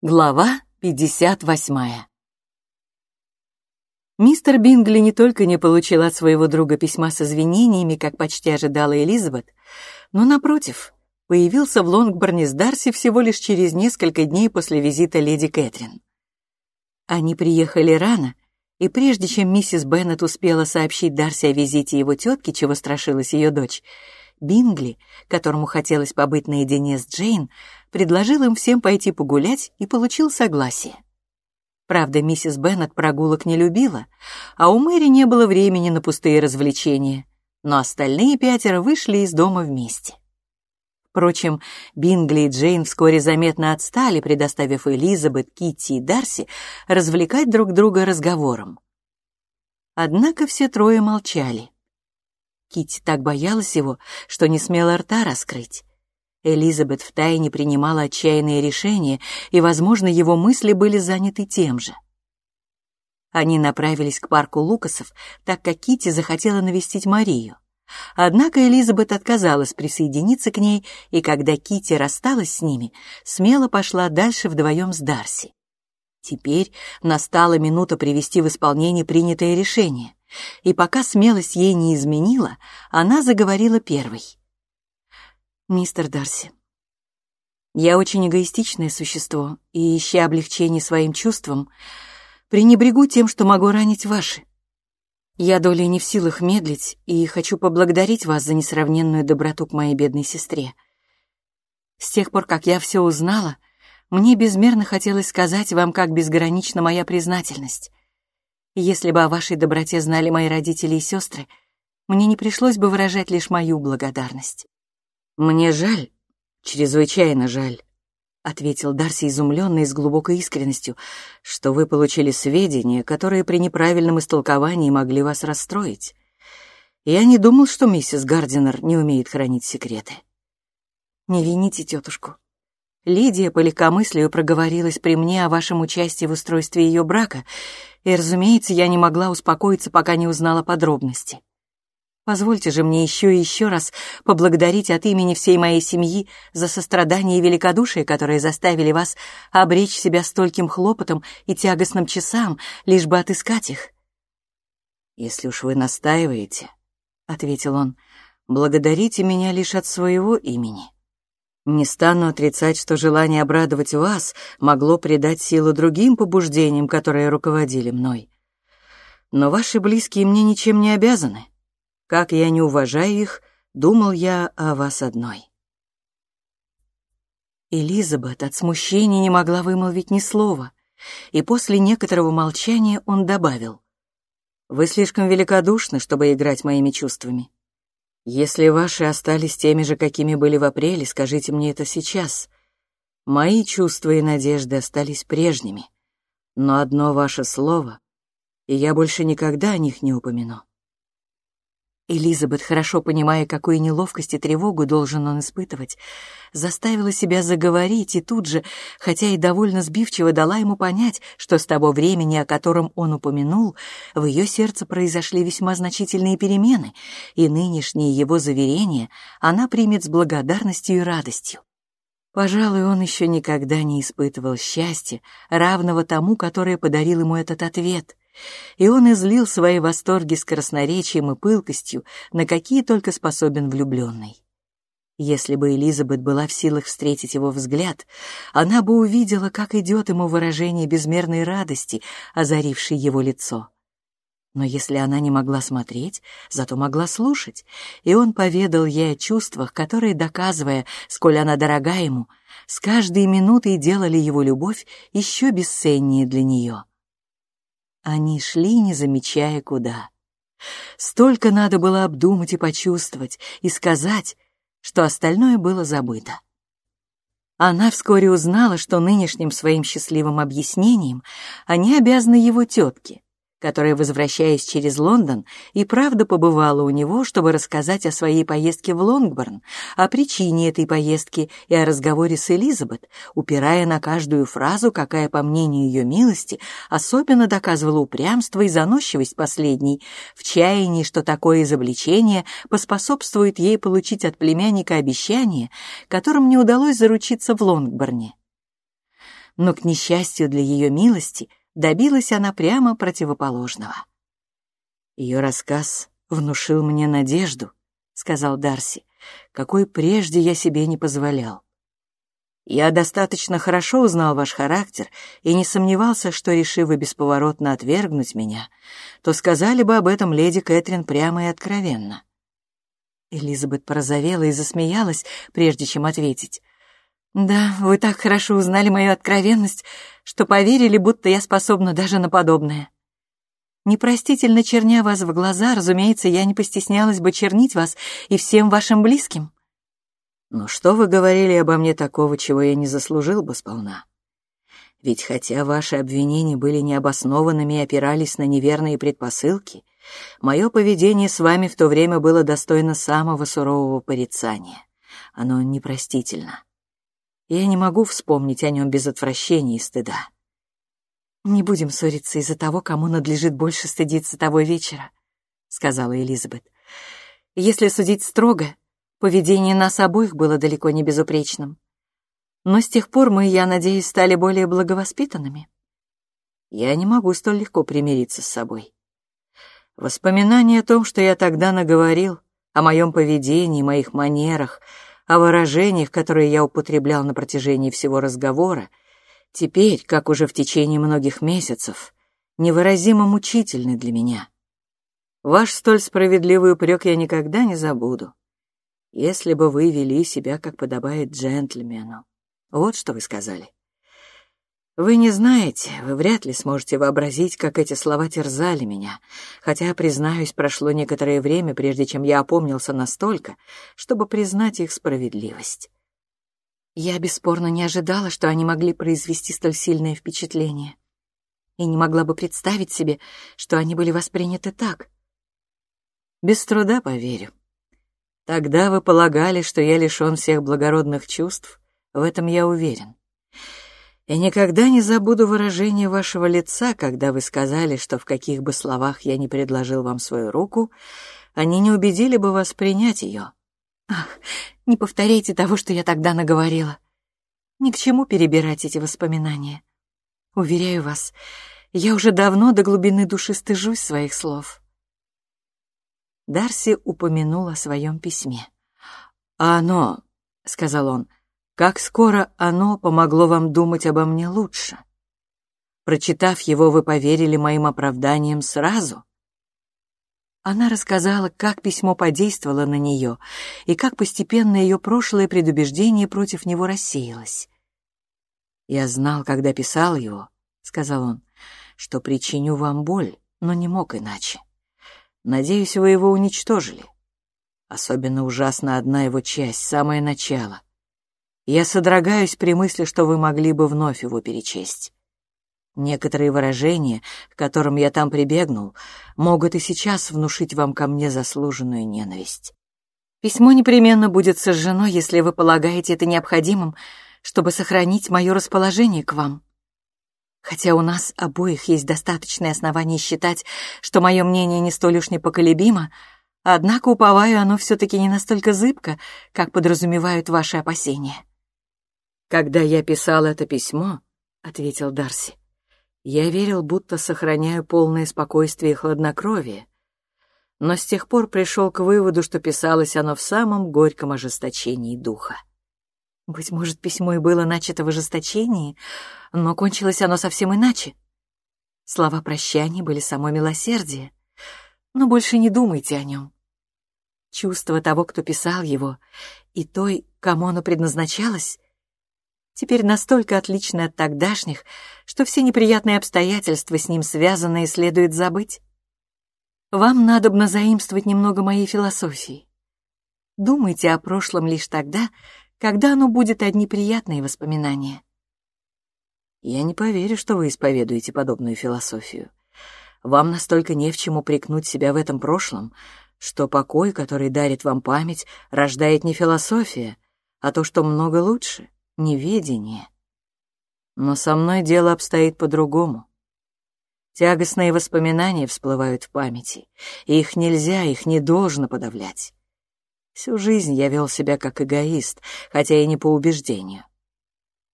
Глава 58 Мистер Бингли не только не получил от своего друга письма с извинениями, как почти ожидала Элизабет, но, напротив, появился в Лонгборне с Дарси всего лишь через несколько дней после визита леди Кэтрин. Они приехали рано, и прежде чем миссис Беннет успела сообщить Дарси о визите его тетки, чего страшилась ее дочь, Бингли, которому хотелось побыть наедине с Джейн, предложил им всем пойти погулять и получил согласие. Правда, миссис Беннет прогулок не любила, а у Мэри не было времени на пустые развлечения, но остальные пятеро вышли из дома вместе. Впрочем, Бингли и Джейн вскоре заметно отстали, предоставив Элизабет, Китти и Дарси развлекать друг друга разговором. Однако все трое молчали. Китти так боялась его, что не смела рта раскрыть. Элизабет втайне принимала отчаянные решения, и, возможно, его мысли были заняты тем же. Они направились к парку Лукасов, так как Китти захотела навестить Марию. Однако Элизабет отказалась присоединиться к ней, и когда Китти рассталась с ними, смело пошла дальше вдвоем с Дарси. Теперь настала минута привести в исполнение принятое решение, и пока смелость ей не изменила, она заговорила первой. «Мистер Дарси, я очень эгоистичное существо, и, ища облегчение своим чувствам, пренебрегу тем, что могу ранить ваши. Я долей не в силах медлить и хочу поблагодарить вас за несравненную доброту к моей бедной сестре. С тех пор, как я все узнала, мне безмерно хотелось сказать вам, как безгранична моя признательность. Если бы о вашей доброте знали мои родители и сестры, мне не пришлось бы выражать лишь мою благодарность. Мне жаль, чрезвычайно жаль, ответил Дарси изумленный с глубокой искренностью, что вы получили сведения, которые при неправильном истолковании могли вас расстроить. Я не думал, что миссис Гардинер не умеет хранить секреты. Не вините тетушку. Лидия по легкомыслию проговорилась при мне о вашем участии в устройстве ее брака, и, разумеется, я не могла успокоиться, пока не узнала подробности. Позвольте же мне еще и еще раз поблагодарить от имени всей моей семьи за сострадание и великодушие, которые заставили вас обречь себя стольким хлопотом и тягостным часам, лишь бы отыскать их. «Если уж вы настаиваете», — ответил он, — «благодарите меня лишь от своего имени. Не стану отрицать, что желание обрадовать вас могло придать силу другим побуждениям, которые руководили мной. Но ваши близкие мне ничем не обязаны». Как я не уважаю их, думал я о вас одной. Элизабет от смущения не могла вымолвить ни слова, и после некоторого молчания он добавил. «Вы слишком великодушны, чтобы играть моими чувствами. Если ваши остались теми же, какими были в апреле, скажите мне это сейчас. Мои чувства и надежды остались прежними, но одно ваше слово, и я больше никогда о них не упомяну. Элизабет, хорошо понимая, какую неловкость и тревогу должен он испытывать, заставила себя заговорить и тут же, хотя и довольно сбивчиво дала ему понять, что с того времени, о котором он упомянул, в ее сердце произошли весьма значительные перемены, и нынешние его заверения она примет с благодарностью и радостью. Пожалуй, он еще никогда не испытывал счастья, равного тому, которое подарил ему этот ответ — и он излил свои восторги с красноречием и пылкостью, на какие только способен влюбленный. Если бы Элизабет была в силах встретить его взгляд, она бы увидела, как идет ему выражение безмерной радости, озарившей его лицо. Но если она не могла смотреть, зато могла слушать, и он поведал ей о чувствах, которые, доказывая, сколь она дорога ему, с каждой минутой делали его любовь еще бесценнее для нее. Они шли, не замечая куда. Столько надо было обдумать и почувствовать, и сказать, что остальное было забыто. Она вскоре узнала, что нынешним своим счастливым объяснением они обязаны его тетке, которая, возвращаясь через Лондон, и правда побывала у него, чтобы рассказать о своей поездке в Лонгборн, о причине этой поездки и о разговоре с Элизабет, упирая на каждую фразу, какая, по мнению ее милости, особенно доказывала упрямство и заносчивость последней, в чаянии, что такое изобличение поспособствует ей получить от племянника обещание, которым не удалось заручиться в Лонгборне. но, к несчастью для ее милости, добилась она прямо противоположного. Ее рассказ внушил мне надежду, — сказал Дарси, — какой прежде я себе не позволял. Я достаточно хорошо узнал ваш характер и не сомневался, что, решив вы бесповоротно отвергнуть меня, то сказали бы об этом леди Кэтрин прямо и откровенно. Элизабет порозовела и засмеялась, прежде чем ответить. «Да, вы так хорошо узнали мою откровенность, что поверили, будто я способна даже на подобное. Непростительно черня вас в глаза, разумеется, я не постеснялась бы чернить вас и всем вашим близким. Но что вы говорили обо мне такого, чего я не заслужил бы сполна? Ведь хотя ваши обвинения были необоснованными и опирались на неверные предпосылки, мое поведение с вами в то время было достойно самого сурового порицания. Оно непростительно. Я не могу вспомнить о нем без отвращения и стыда. «Не будем ссориться из-за того, кому надлежит больше стыдиться того вечера», — сказала Элизабет. «Если судить строго, Поведение нас обоих было далеко не безупречным. Но с тех пор мы, я надеюсь, стали более благовоспитанными. Я не могу столь легко примириться с собой. Воспоминания о том, что я тогда наговорил, о моем поведении, моих манерах, о выражениях, которые я употреблял на протяжении всего разговора, теперь, как уже в течение многих месяцев, невыразимо мучительны для меня. Ваш столь справедливый упрек я никогда не забуду если бы вы вели себя, как подобает джентльмену. Вот что вы сказали. Вы не знаете, вы вряд ли сможете вообразить, как эти слова терзали меня, хотя, признаюсь, прошло некоторое время, прежде чем я опомнился настолько, чтобы признать их справедливость. Я бесспорно не ожидала, что они могли произвести столь сильное впечатление, и не могла бы представить себе, что они были восприняты так. Без труда поверю. Тогда вы полагали, что я лишён всех благородных чувств, в этом я уверен. Я никогда не забуду выражение вашего лица, когда вы сказали, что в каких бы словах я ни предложил вам свою руку, они не убедили бы вас принять ее. Ах, не повторяйте того, что я тогда наговорила. Ни к чему перебирать эти воспоминания. Уверяю вас, я уже давно до глубины души стыжусь своих слов. Дарси упомянул о своем письме. «А оно», — сказал он, — «как скоро оно помогло вам думать обо мне лучше? Прочитав его, вы поверили моим оправданиям сразу?» Она рассказала, как письмо подействовало на нее и как постепенно ее прошлое предубеждение против него рассеялось. «Я знал, когда писал его», — сказал он, — «что причиню вам боль, но не мог иначе. Надеюсь, вы его уничтожили. Особенно ужасна одна его часть, самое начало. Я содрогаюсь при мысли, что вы могли бы вновь его перечесть. Некоторые выражения, к которым я там прибегнул, могут и сейчас внушить вам ко мне заслуженную ненависть. Письмо непременно будет сожжено, если вы полагаете это необходимым, чтобы сохранить мое расположение к вам. Хотя у нас обоих есть достаточные основания считать, что мое мнение не столь уж непоколебимо, однако, уповаю, оно все-таки не настолько зыбко, как подразумевают ваши опасения. «Когда я писал это письмо», — ответил Дарси, — «я верил, будто сохраняю полное спокойствие и хладнокровие, но с тех пор пришел к выводу, что писалось оно в самом горьком ожесточении духа. Быть может, письмо и было начато в ожесточении, но кончилось оно совсем иначе. Слова прощания были само милосердие, но больше не думайте о нем. Чувство того, кто писал его, и той, кому оно предназначалось, теперь настолько отлично от тогдашних, что все неприятные обстоятельства с ним связанные следует забыть. Вам надобно заимствовать немного моей философии. Думайте о прошлом лишь тогда, когда оно будет одни приятные воспоминания. Я не поверю, что вы исповедуете подобную философию. Вам настолько не в чем упрекнуть себя в этом прошлом, что покой, который дарит вам память, рождает не философия, а то, что много лучше — неведение. Но со мной дело обстоит по-другому. Тягостные воспоминания всплывают в памяти, и их нельзя, их не должно подавлять. Всю жизнь я вел себя как эгоист, хотя и не по убеждению.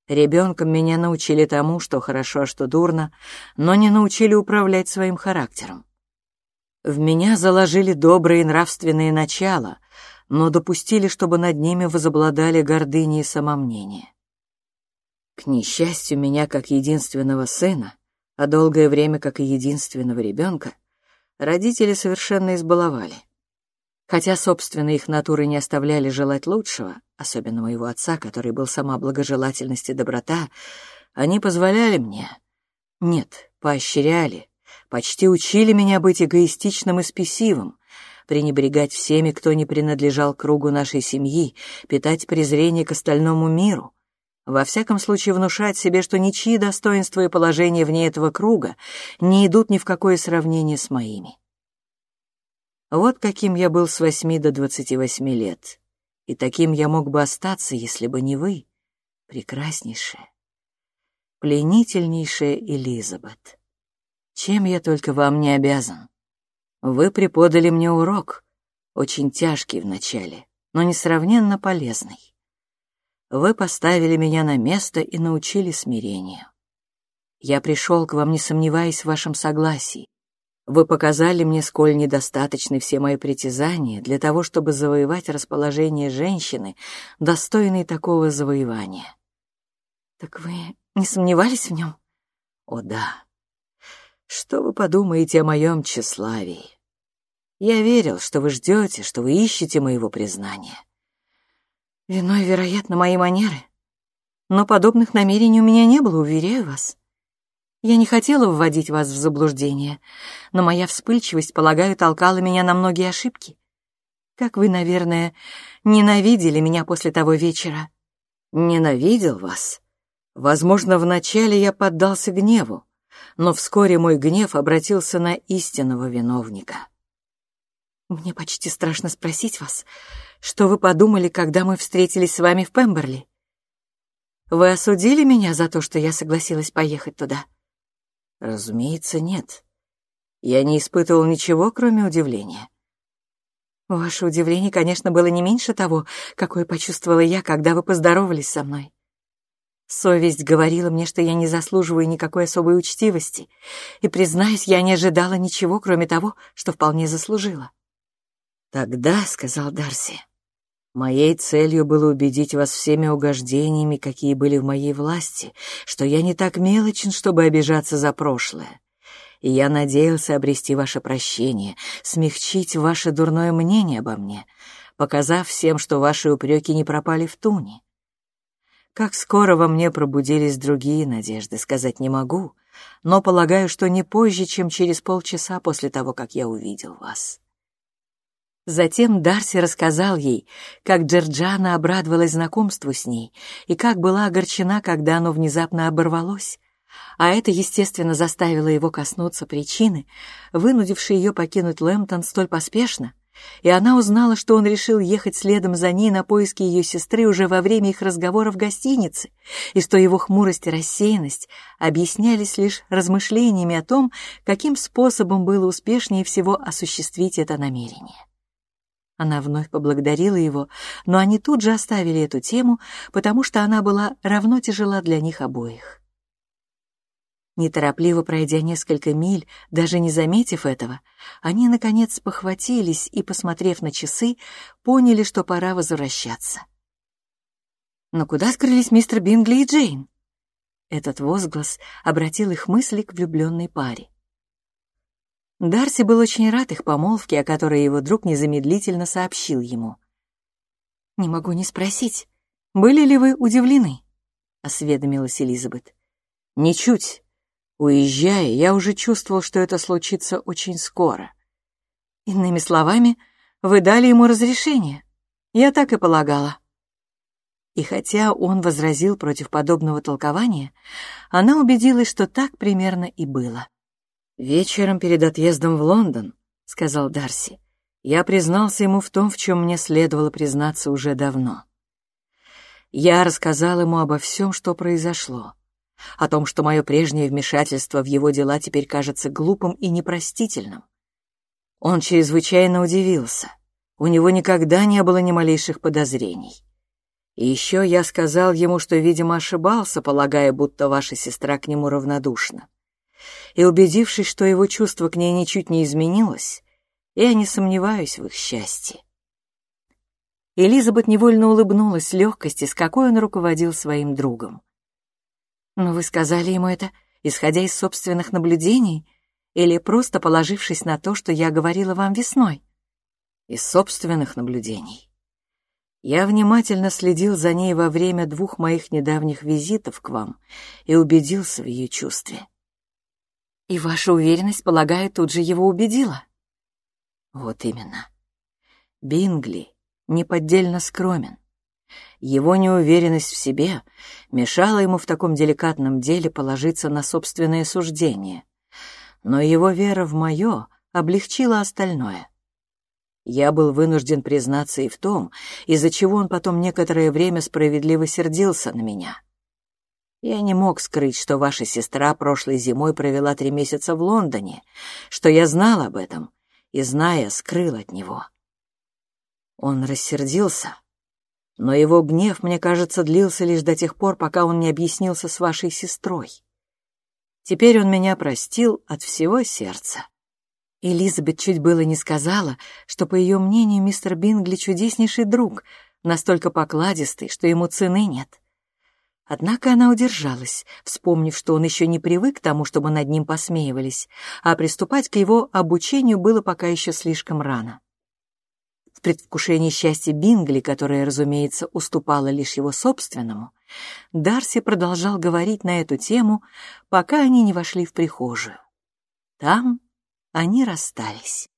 Ребенком меня научили тому, что хорошо, а что дурно, но не научили управлять своим характером. В меня заложили добрые нравственные начала, но допустили, чтобы над ними возобладали гордыня и самомнение. К несчастью, меня как единственного сына, а долгое время как единственного ребенка, родители совершенно избаловали. Хотя, собственно, их натуры не оставляли желать лучшего, особенно моего отца, который был сама благожелательность и доброта, они позволяли мне... Нет, поощряли, почти учили меня быть эгоистичным и спесивым, пренебрегать всеми, кто не принадлежал кругу нашей семьи, питать презрение к остальному миру. Во всяком случае, внушать себе, что ничьи достоинства и положения вне этого круга не идут ни в какое сравнение с моими. Вот каким я был с восьми до двадцати восьми лет. И таким я мог бы остаться, если бы не вы, прекраснейшая, пленительнейшая Элизабет. Чем я только вам не обязан. Вы преподали мне урок, очень тяжкий вначале, но несравненно полезный. Вы поставили меня на место и научили смирению. Я пришел к вам, не сомневаясь в вашем согласии. Вы показали мне, сколь недостаточны все мои притязания для того, чтобы завоевать расположение женщины, достойной такого завоевания. Так вы не сомневались в нем? О да. Что вы подумаете о моем тщеславии? Я верил, что вы ждете, что вы ищете моего признания. Виной, вероятно, мои манеры. Но подобных намерений у меня не было, уверяю вас. Я не хотела вводить вас в заблуждение, но моя вспыльчивость, полагаю, толкала меня на многие ошибки. Как вы, наверное, ненавидели меня после того вечера. Ненавидел вас? Возможно, вначале я поддался гневу, но вскоре мой гнев обратился на истинного виновника. Мне почти страшно спросить вас, что вы подумали, когда мы встретились с вами в Пемберли? Вы осудили меня за то, что я согласилась поехать туда? Разумеется, нет. Я не испытывал ничего, кроме удивления. Ваше удивление, конечно, было не меньше того, какое почувствовала я, когда вы поздоровались со мной. Совесть говорила мне, что я не заслуживаю никакой особой учтивости, и, признаюсь, я не ожидала ничего, кроме того, что вполне заслужила. «Тогда», — сказал Дарси, Моей целью было убедить вас всеми угождениями, какие были в моей власти, что я не так мелочен, чтобы обижаться за прошлое. И я надеялся обрести ваше прощение, смягчить ваше дурное мнение обо мне, показав всем, что ваши упреки не пропали в туне. Как скоро во мне пробудились другие надежды, сказать не могу, но полагаю, что не позже, чем через полчаса после того, как я увидел вас. Затем Дарси рассказал ей, как Джорджана обрадовалась знакомству с ней и как была огорчена, когда оно внезапно оборвалось. А это, естественно, заставило его коснуться причины, вынудившей ее покинуть Лэмптон столь поспешно, и она узнала, что он решил ехать следом за ней на поиски ее сестры уже во время их разговора в гостинице, и что его хмурость и рассеянность объяснялись лишь размышлениями о том, каким способом было успешнее всего осуществить это намерение. Она вновь поблагодарила его, но они тут же оставили эту тему, потому что она была равно тяжела для них обоих. Неторопливо пройдя несколько миль, даже не заметив этого, они, наконец, похватились и, посмотрев на часы, поняли, что пора возвращаться. Но куда скрылись мистер Бингли и Джейн? Этот возглас обратил их мысли к влюбленной паре. Дарси был очень рад их помолвке, о которой его друг незамедлительно сообщил ему. «Не могу не спросить, были ли вы удивлены?» — осведомилась Элизабет. «Ничуть. Уезжая, я уже чувствовал, что это случится очень скоро. Иными словами, вы дали ему разрешение. Я так и полагала». И хотя он возразил против подобного толкования, она убедилась, что так примерно и было. «Вечером перед отъездом в Лондон», — сказал Дарси, я признался ему в том, в чем мне следовало признаться уже давно. Я рассказал ему обо всем, что произошло, о том, что мое прежнее вмешательство в его дела теперь кажется глупым и непростительным. Он чрезвычайно удивился. У него никогда не было ни малейших подозрений. И еще я сказал ему, что, видимо, ошибался, полагая, будто ваша сестра к нему равнодушна. И убедившись, что его чувство к ней ничуть не изменилось, я не сомневаюсь в их счастье. Элизабет невольно улыбнулась легкости, с какой он руководил своим другом. «Но вы сказали ему это, исходя из собственных наблюдений, или просто положившись на то, что я говорила вам весной?» «Из собственных наблюдений. Я внимательно следил за ней во время двух моих недавних визитов к вам и убедился в ее чувстве». «И ваша уверенность, полагаю, тут же его убедила?» «Вот именно. Бингли неподдельно скромен. Его неуверенность в себе мешала ему в таком деликатном деле положиться на собственное суждение. Но его вера в мое облегчила остальное. Я был вынужден признаться и в том, из-за чего он потом некоторое время справедливо сердился на меня. Я не мог скрыть, что ваша сестра прошлой зимой провела три месяца в Лондоне, что я знал об этом и, зная, скрыл от него. Он рассердился, но его гнев, мне кажется, длился лишь до тех пор, пока он не объяснился с вашей сестрой. Теперь он меня простил от всего сердца. Элизабет чуть было не сказала, что, по ее мнению, мистер Бингли чудеснейший друг, настолько покладистый, что ему цены нет. Однако она удержалась, вспомнив, что он еще не привык к тому, чтобы над ним посмеивались, а приступать к его обучению было пока еще слишком рано предвкушении счастья Бингли, которое, разумеется, уступало лишь его собственному, Дарси продолжал говорить на эту тему, пока они не вошли в прихожую. Там они расстались.